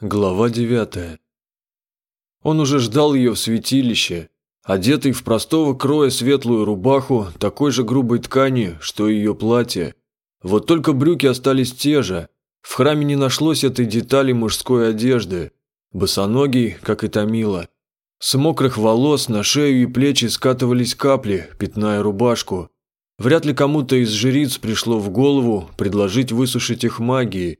Глава девятая. Он уже ждал ее в святилище, одетый в простого кроя светлую рубаху такой же грубой ткани, что и ее платье. Вот только брюки остались те же. В храме не нашлось этой детали мужской одежды. Босоногий, как и Томила. С мокрых волос на шею и плечи скатывались капли, пятная рубашку. Вряд ли кому-то из жриц пришло в голову предложить высушить их магией,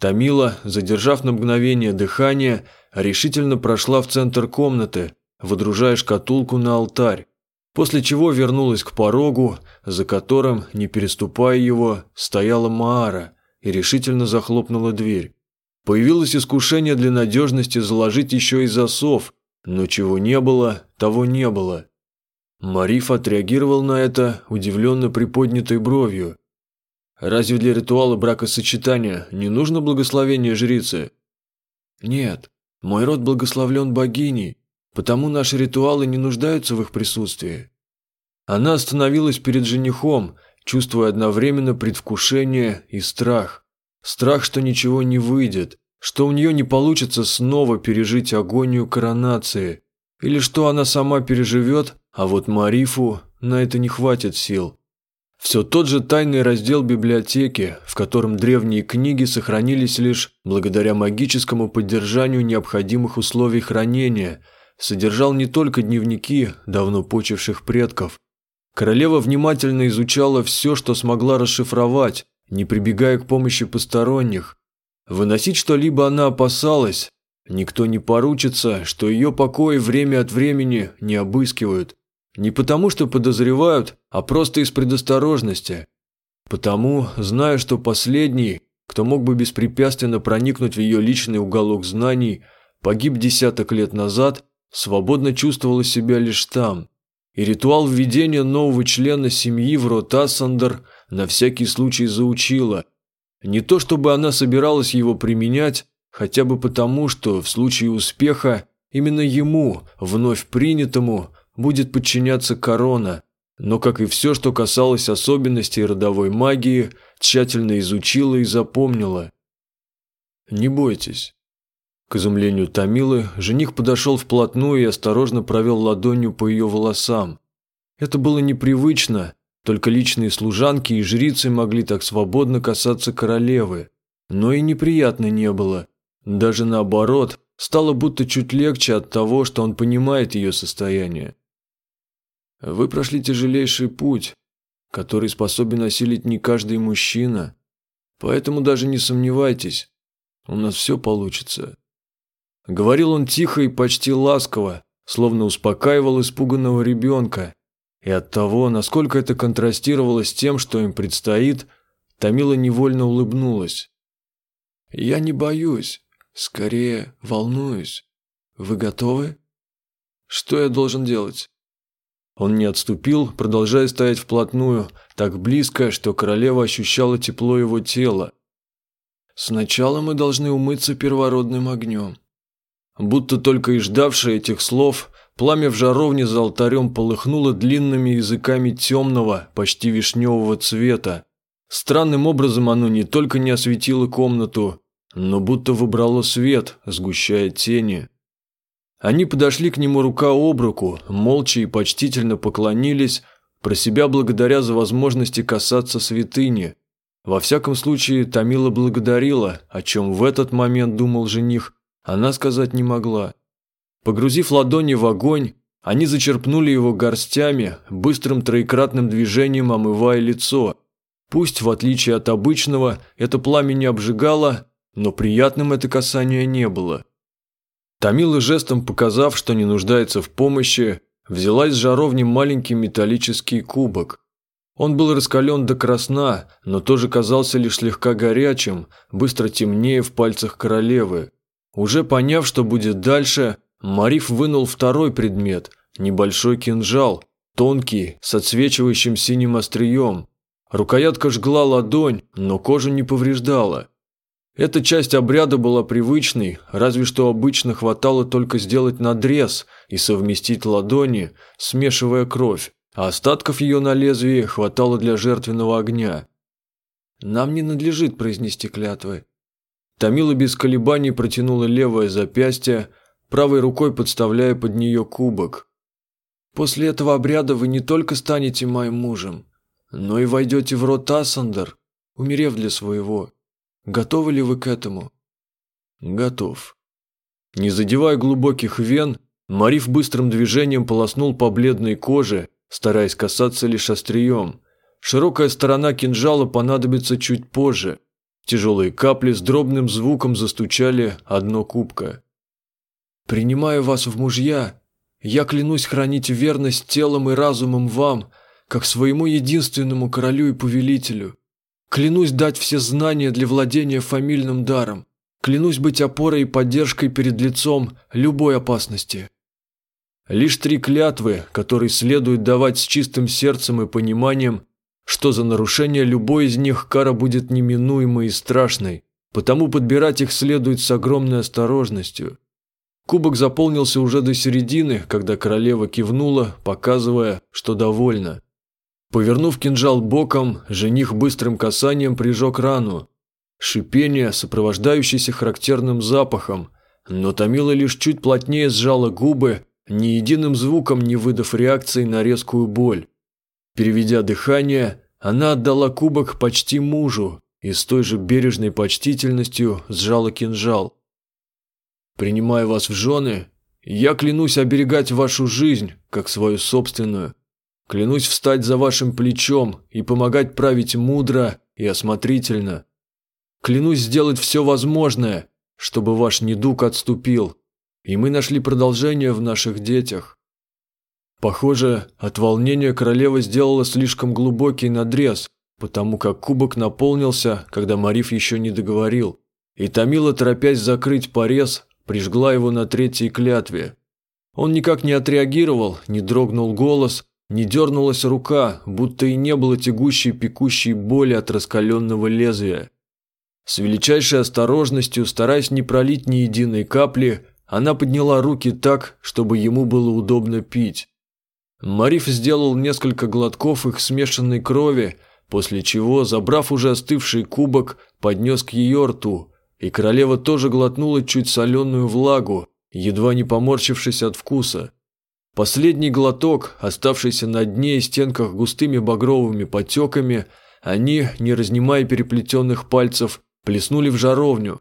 Тамила, задержав на мгновение дыхание, решительно прошла в центр комнаты, выдружая шкатулку на алтарь, после чего вернулась к порогу, за которым, не переступая его, стояла Маара и решительно захлопнула дверь. Появилось искушение для надежности заложить еще и засов, но чего не было, того не было. Мариф отреагировал на это удивленно приподнятой бровью. Разве для ритуала бракосочетания не нужно благословение жрицы? Нет, мой род благословлен богиней, потому наши ритуалы не нуждаются в их присутствии. Она остановилась перед женихом, чувствуя одновременно предвкушение и страх. Страх, что ничего не выйдет, что у нее не получится снова пережить агонию коронации, или что она сама переживет, а вот Марифу на это не хватит сил. Все тот же тайный раздел библиотеки, в котором древние книги сохранились лишь благодаря магическому поддержанию необходимых условий хранения, содержал не только дневники давно почивших предков. Королева внимательно изучала все, что смогла расшифровать, не прибегая к помощи посторонних. Выносить что-либо она опасалась. Никто не поручится, что ее покои время от времени не обыскивают. Не потому, что подозревают, а просто из предосторожности. Потому, зная, что последний, кто мог бы беспрепятственно проникнуть в ее личный уголок знаний, погиб десяток лет назад, свободно чувствовала себя лишь там. И ритуал введения нового члена семьи в рот Ассандер на всякий случай заучила. Не то чтобы она собиралась его применять, хотя бы потому, что в случае успеха именно ему, вновь принятому, будет подчиняться корона, но, как и все, что касалось особенностей родовой магии, тщательно изучила и запомнила. «Не бойтесь». К изумлению Томилы, жених подошел вплотную и осторожно провел ладонью по ее волосам. Это было непривычно, только личные служанки и жрицы могли так свободно касаться королевы. Но и неприятно не было. Даже наоборот, стало будто чуть легче от того, что он понимает ее состояние. Вы прошли тяжелейший путь, который способен осилить не каждый мужчина. Поэтому даже не сомневайтесь, у нас все получится. Говорил он тихо и почти ласково, словно успокаивал испуганного ребенка. И от того, насколько это контрастировало с тем, что им предстоит, Томила невольно улыбнулась. «Я не боюсь, скорее волнуюсь. Вы готовы? Что я должен делать?» Он не отступил, продолжая стоять вплотную, так близко, что королева ощущала тепло его тела. «Сначала мы должны умыться первородным огнем». Будто только и ждавший этих слов, пламя в жаровне за алтарем полыхнуло длинными языками темного, почти вишневого цвета. Странным образом оно не только не осветило комнату, но будто выбрало свет, сгущая тени. Они подошли к нему рука об руку, молча и почтительно поклонились, про себя благодаря за возможности касаться святыни. Во всяком случае, Тамила благодарила, о чем в этот момент думал жених, она сказать не могла. Погрузив ладони в огонь, они зачерпнули его горстями, быстрым троекратным движением омывая лицо. Пусть, в отличие от обычного, это пламя не обжигало, но приятным это касание не было. Томила жестом показав, что не нуждается в помощи, взяла из жаровни маленький металлический кубок. Он был раскален до красна, но тоже казался лишь слегка горячим, быстро темнее в пальцах королевы. Уже поняв, что будет дальше, Мариф вынул второй предмет – небольшой кинжал, тонкий, с отсвечивающим синим острием. Рукоятка жгла ладонь, но кожу не повреждала. Эта часть обряда была привычной, разве что обычно хватало только сделать надрез и совместить ладони, смешивая кровь, а остатков ее на лезвии хватало для жертвенного огня. «Нам не надлежит произнести клятвы». Тамила без колебаний протянула левое запястье, правой рукой подставляя под нее кубок. «После этого обряда вы не только станете моим мужем, но и войдете в род Ассандер, умерев для своего. Готовы ли вы к этому?» «Готов». Не задевая глубоких вен, Мариф быстрым движением полоснул по бледной коже, стараясь касаться лишь острием. Широкая сторона кинжала понадобится чуть позже – Тяжелые капли с дробным звуком застучали одно кубка. «Принимаю вас в мужья. Я клянусь хранить верность телом и разумом вам, как своему единственному королю и повелителю. Клянусь дать все знания для владения фамильным даром. Клянусь быть опорой и поддержкой перед лицом любой опасности». Лишь три клятвы, которые следует давать с чистым сердцем и пониманием, что за нарушение любой из них кара будет неминуемой и страшной, потому подбирать их следует с огромной осторожностью. Кубок заполнился уже до середины, когда королева кивнула, показывая, что довольна. Повернув кинжал боком, жених быстрым касанием прижег рану. Шипение, сопровождающееся характерным запахом, но Томила лишь чуть плотнее сжала губы, ни единым звуком не выдав реакции на резкую боль. Переведя дыхание, она отдала кубок почти мужу и с той же бережной почтительностью сжала кинжал. «Принимая вас в жены, я клянусь оберегать вашу жизнь, как свою собственную. Клянусь встать за вашим плечом и помогать править мудро и осмотрительно. Клянусь сделать все возможное, чтобы ваш недуг отступил, и мы нашли продолжение в наших детях. Похоже, от волнения королева сделала слишком глубокий надрез, потому как кубок наполнился, когда Мариф еще не договорил. И Томила, торопясь закрыть порез, прижгла его на третьей клятве. Он никак не отреагировал, не дрогнул голос, не дернулась рука, будто и не было тягущей пекущей боли от раскаленного лезвия. С величайшей осторожностью, стараясь не пролить ни единой капли, она подняла руки так, чтобы ему было удобно пить. Мариф сделал несколько глотков их смешанной крови, после чего, забрав уже остывший кубок, поднес к ее рту, и королева тоже глотнула чуть соленую влагу, едва не поморщившись от вкуса. Последний глоток, оставшийся на дне и стенках густыми багровыми потеками, они, не разнимая переплетенных пальцев, плеснули в жаровню.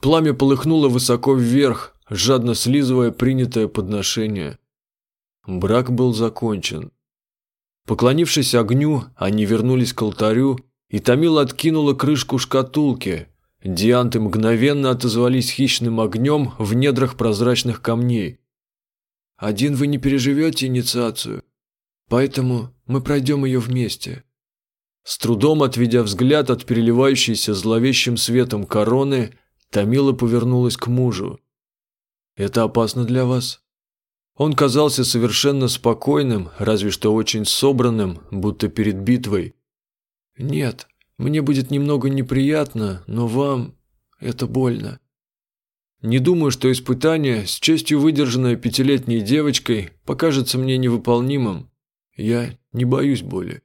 Пламя полыхнуло высоко вверх, жадно слизывая принятое подношение. Брак был закончен. Поклонившись огню, они вернулись к алтарю, и Томила откинула крышку шкатулки. Дианты мгновенно отозвались хищным огнем в недрах прозрачных камней. «Один вы не переживете инициацию, поэтому мы пройдем ее вместе». С трудом отведя взгляд от переливающейся зловещим светом короны, Томила повернулась к мужу. «Это опасно для вас?» Он казался совершенно спокойным, разве что очень собранным, будто перед битвой. «Нет, мне будет немного неприятно, но вам это больно». Не думаю, что испытание, с честью выдержанное пятилетней девочкой, покажется мне невыполнимым. Я не боюсь боли.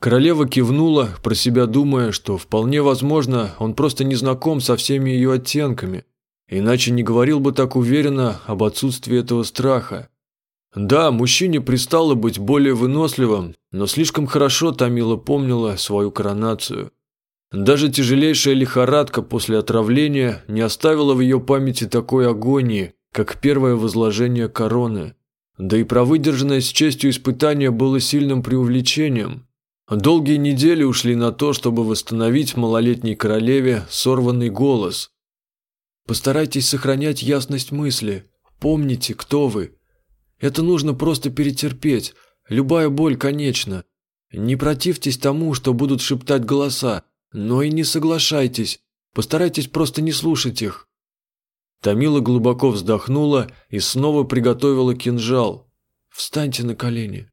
Королева кивнула, про себя думая, что вполне возможно, он просто не знаком со всеми ее оттенками, Иначе не говорил бы так уверенно об отсутствии этого страха. Да, мужчине пристало быть более выносливым, но слишком хорошо Тамила помнила свою коронацию. Даже тяжелейшая лихорадка после отравления не оставила в ее памяти такой агонии, как первое возложение короны. Да и провыдержанное с честью испытание было сильным преувеличением. Долгие недели ушли на то, чтобы восстановить малолетней королеве сорванный голос – Постарайтесь сохранять ясность мысли. Помните, кто вы. Это нужно просто перетерпеть. Любая боль конечна. Не противьтесь тому, что будут шептать голоса, но и не соглашайтесь. Постарайтесь просто не слушать их. Тамила глубоко вздохнула и снова приготовила кинжал. Встаньте на колени.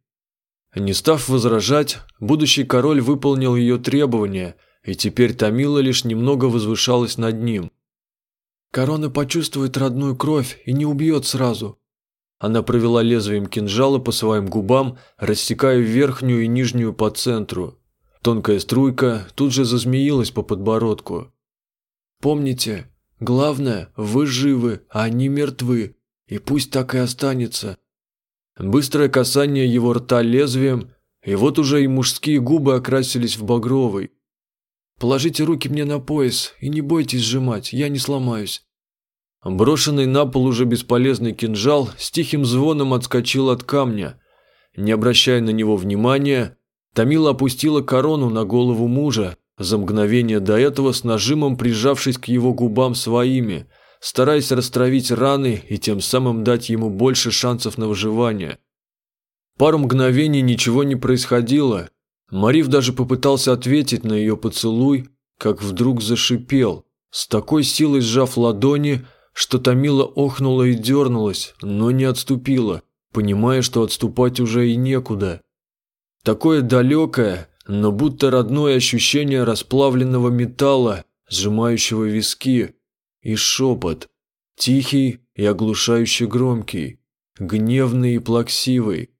Не став возражать, будущий король выполнил ее требования, и теперь Тамила лишь немного возвышалась над ним. Корона почувствует родную кровь и не убьет сразу. Она провела лезвием кинжала по своим губам, рассекая верхнюю и нижнюю по центру. Тонкая струйка тут же зазмеилась по подбородку. Помните, главное, вы живы, а они мертвы, и пусть так и останется». Быстрое касание его рта лезвием, и вот уже и мужские губы окрасились в багровый. «Положите руки мне на пояс и не бойтесь сжимать, я не сломаюсь». Брошенный на пол уже бесполезный кинжал с тихим звоном отскочил от камня. Не обращая на него внимания, Тамила опустила корону на голову мужа, за мгновение до этого с нажимом прижавшись к его губам своими, стараясь растравить раны и тем самым дать ему больше шансов на выживание. Пару мгновений ничего не происходило. Марив даже попытался ответить на ее поцелуй, как вдруг зашипел, с такой силой сжав ладони, что Тамила охнула и дернулась, но не отступила, понимая, что отступать уже и некуда. Такое далекое, но будто родное ощущение расплавленного металла, сжимающего виски, и шепот, тихий и оглушающе громкий, гневный и плаксивый,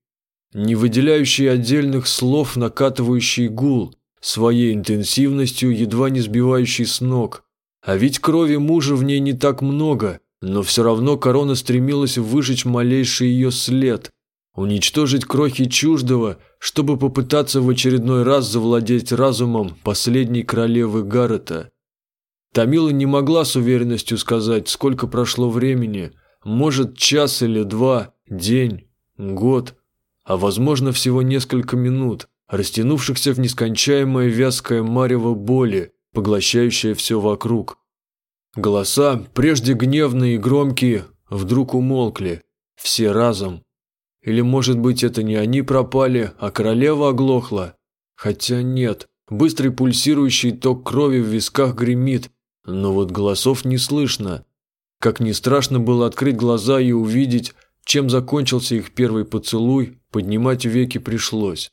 не выделяющий отдельных слов накатывающий гул, своей интенсивностью едва не сбивающий с ног, а ведь крови мужа в ней не так много, но все равно корона стремилась выжечь малейший ее след, уничтожить крохи чуждого, чтобы попытаться в очередной раз завладеть разумом последней королевы Гаррета. Тамила не могла с уверенностью сказать, сколько прошло времени, может час или два, день, год, а возможно всего несколько минут, растянувшихся в нескончаемое вязкое марево боли, поглощающее все вокруг. Голоса, прежде гневные и громкие, вдруг умолкли, все разом. Или, может быть, это не они пропали, а королева оглохла? Хотя нет, быстрый пульсирующий ток крови в висках гремит, но вот голосов не слышно. Как ни страшно было открыть глаза и увидеть, чем закончился их первый поцелуй, поднимать веки пришлось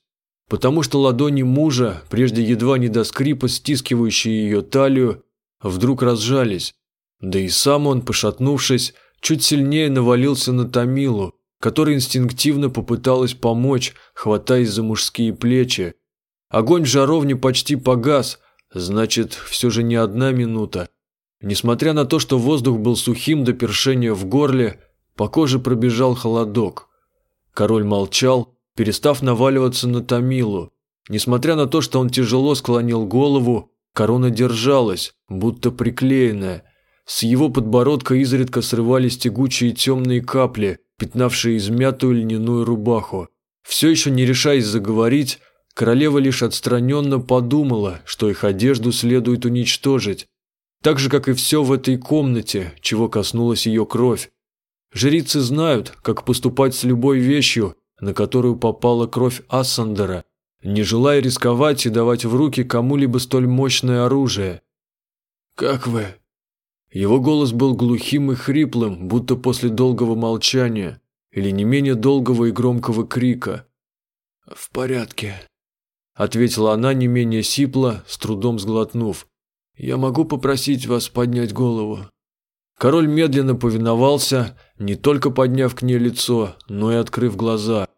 потому что ладони мужа, прежде едва не до скрипа стискивающие ее талию, вдруг разжались, да и сам он, пошатнувшись, чуть сильнее навалился на Томилу, которая инстинктивно попыталась помочь, хватаясь за мужские плечи. Огонь в жаровне почти погас, значит, все же не одна минута. Несмотря на то, что воздух был сухим до першения в горле, по коже пробежал холодок. Король молчал, перестав наваливаться на Томилу. Несмотря на то, что он тяжело склонил голову, корона держалась, будто приклеенная. С его подбородка изредка срывались тягучие темные капли, пятнавшие измятую льняную рубаху. Все еще не решаясь заговорить, королева лишь отстраненно подумала, что их одежду следует уничтожить, так же, как и все в этой комнате, чего коснулась ее кровь. Жрицы знают, как поступать с любой вещью, на которую попала кровь Ассандера, не желая рисковать и давать в руки кому-либо столь мощное оружие. «Как вы?» Его голос был глухим и хриплым, будто после долгого молчания или не менее долгого и громкого крика. «В порядке», – ответила она не менее сипло, с трудом сглотнув. «Я могу попросить вас поднять голову?» Король медленно повиновался, не только подняв к ней лицо, но и открыв глаза.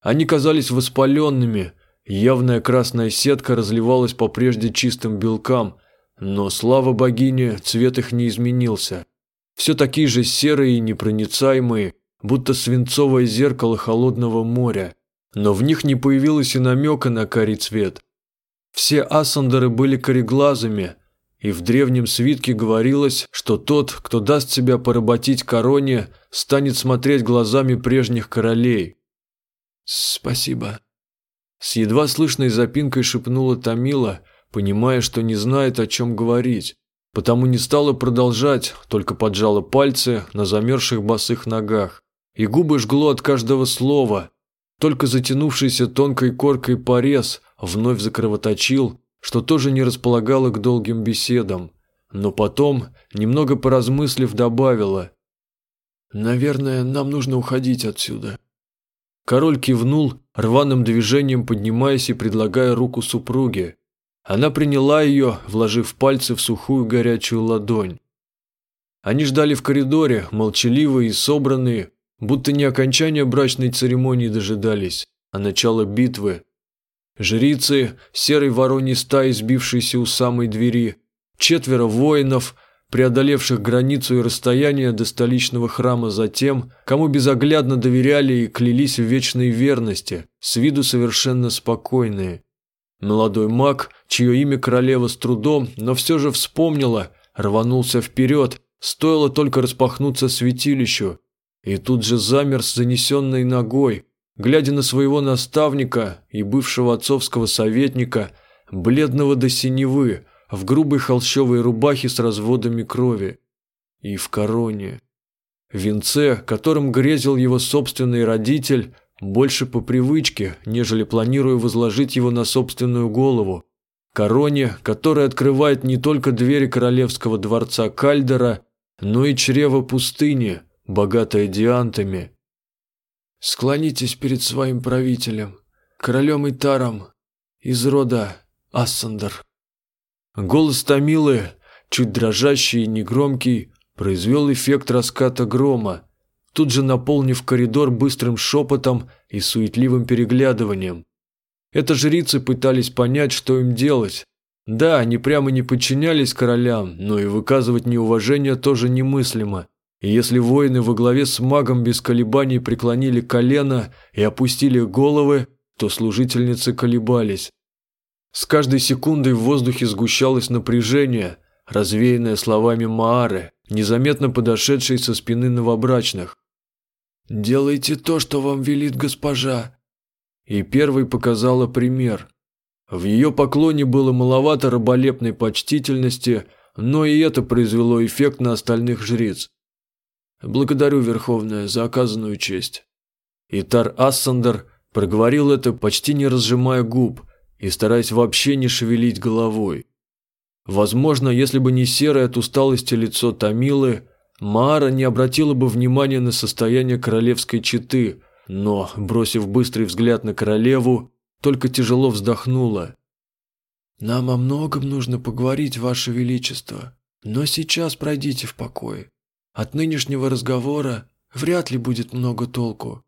Они казались воспаленными, явная красная сетка разливалась по прежде чистым белкам, но, слава богине, цвет их не изменился. Все такие же серые и непроницаемые, будто свинцовое зеркало холодного моря, но в них не появилось и намека на карий цвет. Все асандеры были кореглазыми, и в древнем свитке говорилось, что тот, кто даст себя поработить короне, станет смотреть глазами прежних королей. «Спасибо». С едва слышной запинкой шепнула Томила, понимая, что не знает, о чем говорить. Потому не стала продолжать, только поджала пальцы на замерзших босых ногах. И губы жгло от каждого слова. Только затянувшийся тонкой коркой порез вновь закровоточил, что тоже не располагало к долгим беседам. Но потом, немного поразмыслив, добавила. «Наверное, нам нужно уходить отсюда». Король кивнул, рваным движением поднимаясь и предлагая руку супруге. Она приняла ее, вложив пальцы в сухую горячую ладонь. Они ждали в коридоре, молчаливые и собранные, будто не окончания брачной церемонии дожидались, а начала битвы. Жрицы, серой вороньей стаи, сбившиеся у самой двери, четверо воинов, преодолевших границу и расстояние до столичного храма за тем, кому безоглядно доверяли и клялись в вечной верности, с виду совершенно спокойные. Молодой маг, чье имя королева с трудом, но все же вспомнила, рванулся вперед, стоило только распахнуться святилищу, и тут же замер с занесенной ногой, глядя на своего наставника и бывшего отцовского советника, бледного до синевы, в грубой холщовой рубахе с разводами крови. И в короне. Венце, которым грезил его собственный родитель, больше по привычке, нежели планируя возложить его на собственную голову. Короне, которая открывает не только двери королевского дворца Кальдера, но и чрево пустыни, богатое диантами. Склонитесь перед своим правителем, королем Итаром, из рода Ассандер. Голос Томилы, чуть дрожащий и негромкий, произвел эффект раската грома, тут же наполнив коридор быстрым шепотом и суетливым переглядыванием. Это жрицы пытались понять, что им делать. Да, они прямо не подчинялись королям, но и выказывать неуважение тоже немыслимо. И если воины во главе с магом без колебаний преклонили колено и опустили головы, то служительницы колебались. С каждой секундой в воздухе сгущалось напряжение, развеянное словами Маары, незаметно подошедшей со спины новобрачных. «Делайте то, что вам велит госпожа». И первой показала пример. В ее поклоне было маловато раболепной почтительности, но и это произвело эффект на остальных жриц. «Благодарю, Верховная, за оказанную честь». Итар Ассандер проговорил это, почти не разжимая губ – и стараясь вообще не шевелить головой. Возможно, если бы не серое от усталости лицо Томилы, Маара не обратила бы внимания на состояние королевской четы, но, бросив быстрый взгляд на королеву, только тяжело вздохнула. «Нам о многом нужно поговорить, Ваше Величество, но сейчас пройдите в покое. От нынешнего разговора вряд ли будет много толку».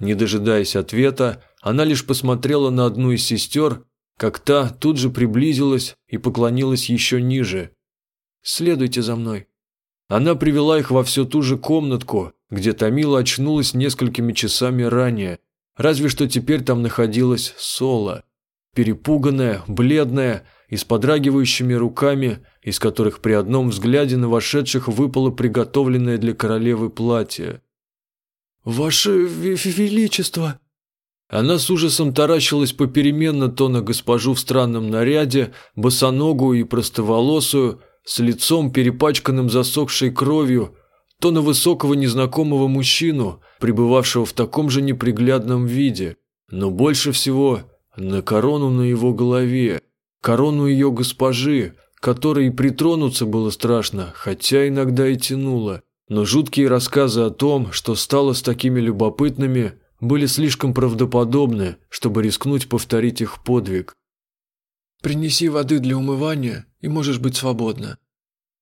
Не дожидаясь ответа, она лишь посмотрела на одну из сестер, как та тут же приблизилась и поклонилась еще ниже. «Следуйте за мной». Она привела их во всю ту же комнатку, где Тамила очнулась несколькими часами ранее, разве что теперь там находилась Соло. Перепуганная, бледная и с подрагивающими руками, из которых при одном взгляде на вошедших выпало приготовленное для королевы платье. «Ваше Величество!» Она с ужасом таращилась попеременно то на госпожу в странном наряде, босоногую и простоволосую, с лицом, перепачканным засохшей кровью, то на высокого незнакомого мужчину, пребывавшего в таком же неприглядном виде, но больше всего на корону на его голове, корону ее госпожи, которой притронуться было страшно, хотя иногда и тянуло. Но жуткие рассказы о том, что стало с такими любопытными – были слишком правдоподобны, чтобы рискнуть повторить их подвиг. «Принеси воды для умывания, и можешь быть свободна».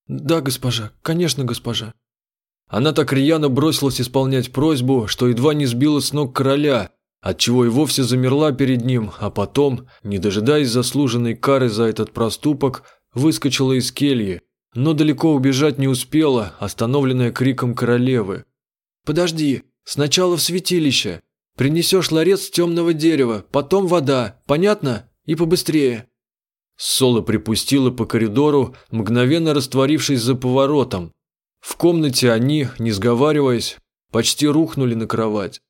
«Да, госпожа, конечно, госпожа». Она так рьяно бросилась исполнять просьбу, что едва не сбила с ног короля, отчего и вовсе замерла перед ним, а потом, не дожидаясь заслуженной кары за этот проступок, выскочила из кельи, но далеко убежать не успела, остановленная криком королевы. «Подожди, сначала в святилище. Принесешь ларец темного дерева, потом вода, понятно? И побыстрее». Соло припустила по коридору, мгновенно растворившись за поворотом. В комнате они, не сговариваясь, почти рухнули на кровать.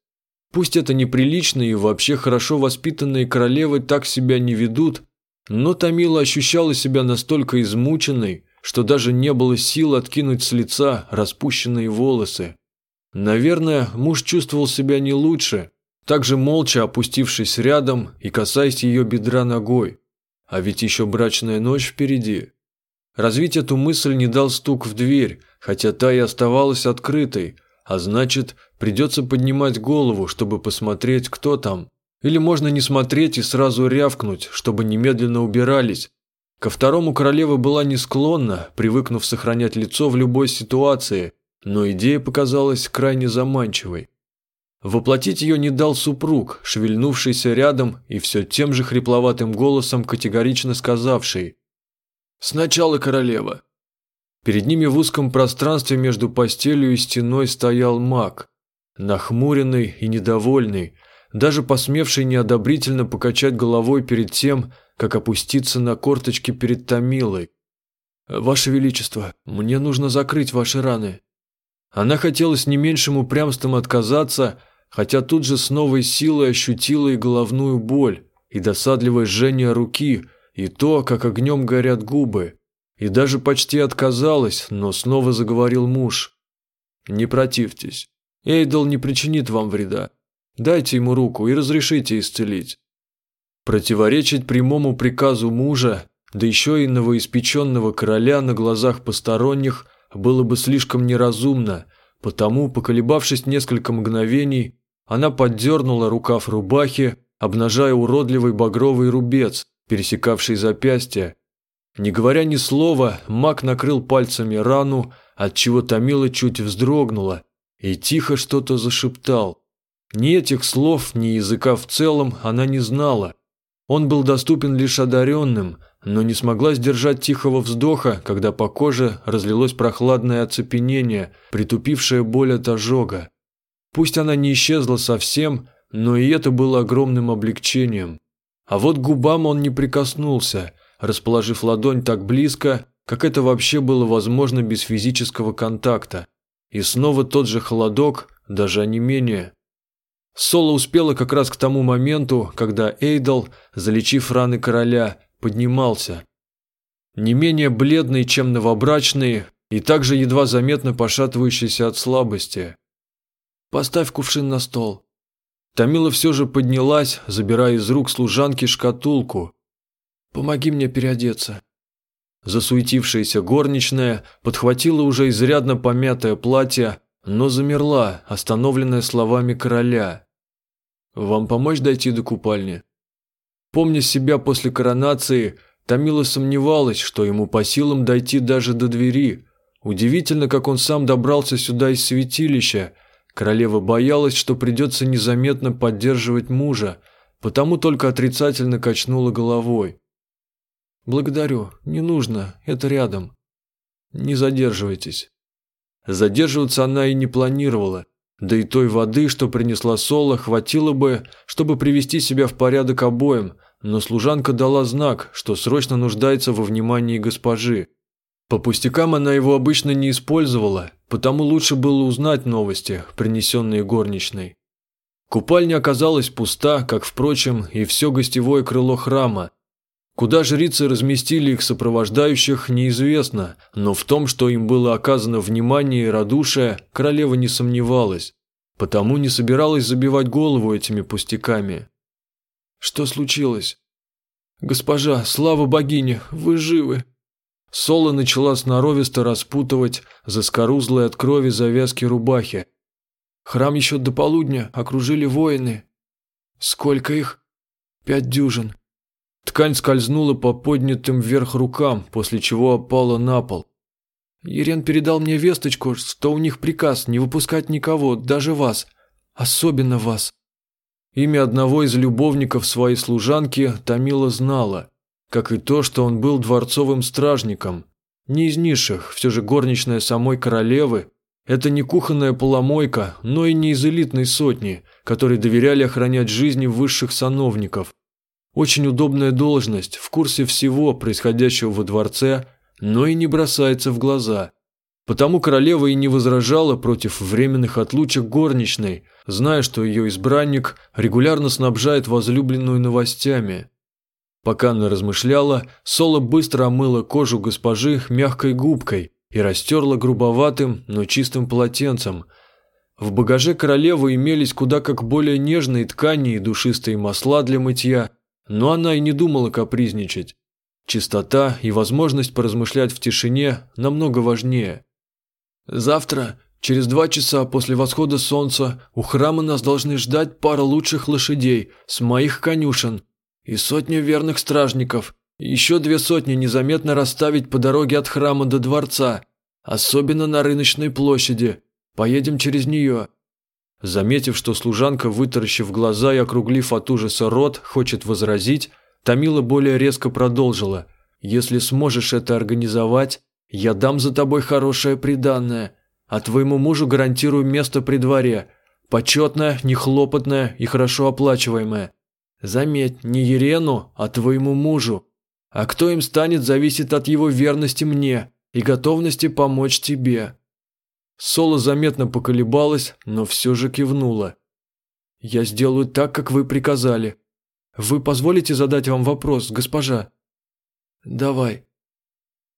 Пусть это неприличные и вообще хорошо воспитанные королевы так себя не ведут, но Тамила ощущала себя настолько измученной, что даже не было сил откинуть с лица распущенные волосы. Наверное, муж чувствовал себя не лучше, также молча опустившись рядом и касаясь ее бедра ногой. А ведь еще брачная ночь впереди. Развить эту мысль не дал стук в дверь, хотя та и оставалась открытой, а значит, придется поднимать голову, чтобы посмотреть, кто там. Или можно не смотреть и сразу рявкнуть, чтобы немедленно убирались. Ко второму королева была не склонна, привыкнув сохранять лицо в любой ситуации, но идея показалась крайне заманчивой. Воплотить ее не дал супруг, шевельнувшийся рядом и все тем же хрипловатым голосом категорично сказавший «Сначала королева». Перед ними в узком пространстве между постелью и стеной стоял маг, нахмуренный и недовольный, даже посмевший неодобрительно покачать головой перед тем, как опуститься на корточки перед Томилой. «Ваше Величество, мне нужно закрыть ваши раны». Она хотела с не меньшим упрямством отказаться, хотя тут же с новой силой ощутила и головную боль, и досадливое жжение руки, и то, как огнем горят губы. И даже почти отказалась, но снова заговорил муж. «Не противьтесь. Эйдол не причинит вам вреда. Дайте ему руку и разрешите исцелить». Противоречить прямому приказу мужа, да еще и новоиспеченного короля на глазах посторонних, было бы слишком неразумно, потому, поколебавшись несколько мгновений, она поддернула рукав рубахи, обнажая уродливый багровый рубец, пересекавший запястье. Не говоря ни слова, маг накрыл пальцами рану, отчего Томила чуть вздрогнула и тихо что-то зашептал. Ни этих слов, ни языка в целом она не знала. Он был доступен лишь одаренным, но не смогла сдержать тихого вздоха, когда по коже разлилось прохладное оцепенение, притупившее боль от ожога. Пусть она не исчезла совсем, но и это было огромным облегчением. А вот губам он не прикоснулся, расположив ладонь так близко, как это вообще было возможно без физического контакта. И снова тот же холодок, даже онемение. Соло успела как раз к тому моменту, когда Эйдол, залечив раны короля, поднимался. Не менее бледный, чем новобрачные, и также едва заметно пошатывающийся от слабости. «Поставь кувшин на стол», Тамила все же поднялась, забирая из рук служанки шкатулку. «Помоги мне переодеться». Засуетившаяся горничная подхватила уже изрядно помятое платье, но замерла, остановленная словами короля. «Вам помочь дойти до купальни?» Помня себя после коронации, Тамила сомневалась, что ему по силам дойти даже до двери. Удивительно, как он сам добрался сюда из святилища, Королева боялась, что придется незаметно поддерживать мужа, потому только отрицательно качнула головой. «Благодарю, не нужно, это рядом. Не задерживайтесь». Задерживаться она и не планировала, да и той воды, что принесла Соло, хватило бы, чтобы привести себя в порядок обоим, но служанка дала знак, что срочно нуждается во внимании госпожи. По пустякам она его обычно не использовала, потому лучше было узнать новости, принесенные горничной. Купальня оказалась пуста, как, впрочем, и все гостевое крыло храма. Куда жрицы разместили их сопровождающих, неизвестно, но в том, что им было оказано внимание и радушие, королева не сомневалась, потому не собиралась забивать голову этими пустяками. «Что случилось?» «Госпожа, слава богине, вы живы!» Соло начала сноровисто распутывать заскорузлые от крови завязки рубахи. Храм еще до полудня окружили воины. Сколько их? Пять дюжин. Ткань скользнула по поднятым вверх рукам, после чего опала на пол. Ерен передал мне весточку, что у них приказ не выпускать никого, даже вас. Особенно вас. Имя одного из любовников своей служанки Тамила знала как и то, что он был дворцовым стражником. Не из низших, все же горничная самой королевы. Это не кухонная поломойка, но и не из элитной сотни, которой доверяли охранять жизни высших сановников. Очень удобная должность, в курсе всего происходящего во дворце, но и не бросается в глаза. Потому королева и не возражала против временных отлучек горничной, зная, что ее избранник регулярно снабжает возлюбленную новостями. Пока она размышляла, Соло быстро омыла кожу госпожи мягкой губкой и растерла грубоватым, но чистым полотенцем. В багаже королевы имелись куда как более нежные ткани и душистые масла для мытья, но она и не думала капризничать. Чистота и возможность поразмышлять в тишине намного важнее. «Завтра, через два часа после восхода солнца, у храма нас должны ждать пара лучших лошадей с моих конюшен», и сотня верных стражников, еще две сотни незаметно расставить по дороге от храма до дворца, особенно на рыночной площади. Поедем через нее». Заметив, что служанка, вытаращив глаза и округлив от ужаса рот, хочет возразить, Тамила более резко продолжила. «Если сможешь это организовать, Я дам за тобой хорошее приданное, а твоему мужу гарантирую место при дворе. Почетное, нехлопотное и хорошо оплачиваемое. Заметь, не Ерену, а твоему мужу. А кто им станет, зависит от его верности мне и готовности помочь тебе». Соло заметно поколебалась, но все же кивнула. «Я сделаю так, как вы приказали. Вы позволите задать вам вопрос, госпожа?» «Давай»,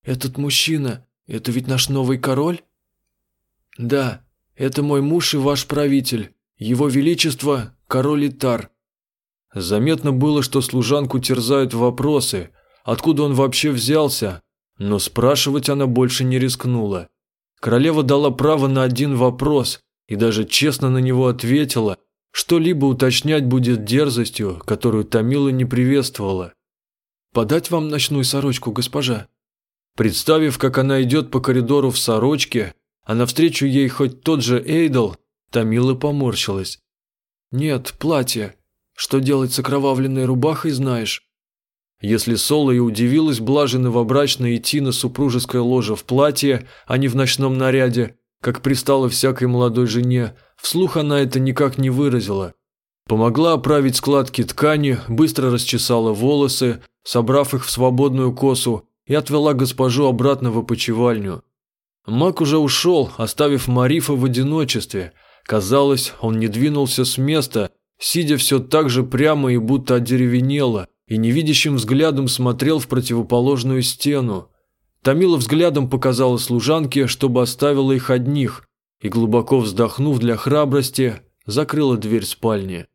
«Этот мужчина, это ведь наш новый король?» «Да, это мой муж и ваш правитель, его величество, король Итар». Заметно было, что служанку терзают вопросы, откуда он вообще взялся, но спрашивать она больше не рискнула. Королева дала право на один вопрос и даже честно на него ответила, что-либо уточнять будет дерзостью, которую Томила не приветствовала. «Подать вам ночную сорочку, госпожа?» Представив, как она идет по коридору в сорочке, а навстречу ей хоть тот же Эйдл, Тамила поморщилась. «Нет, платье. Что делать с окровавленной рубахой, знаешь?» Если Соло и удивилась блаже новобрачно идти на супружеское ложе в платье, а не в ночном наряде, как пристало всякой молодой жене, вслух она это никак не выразила. Помогла оправить складки ткани, быстро расчесала волосы, собрав их в свободную косу, и отвела госпожу обратно в опочивальню. Мак уже ушел, оставив Марифа в одиночестве. Казалось, он не двинулся с места, сидя все так же прямо и будто одеревенело, и невидящим взглядом смотрел в противоположную стену. Томила взглядом показала служанке, чтобы оставила их одних, и, глубоко вздохнув для храбрости, закрыла дверь спальни.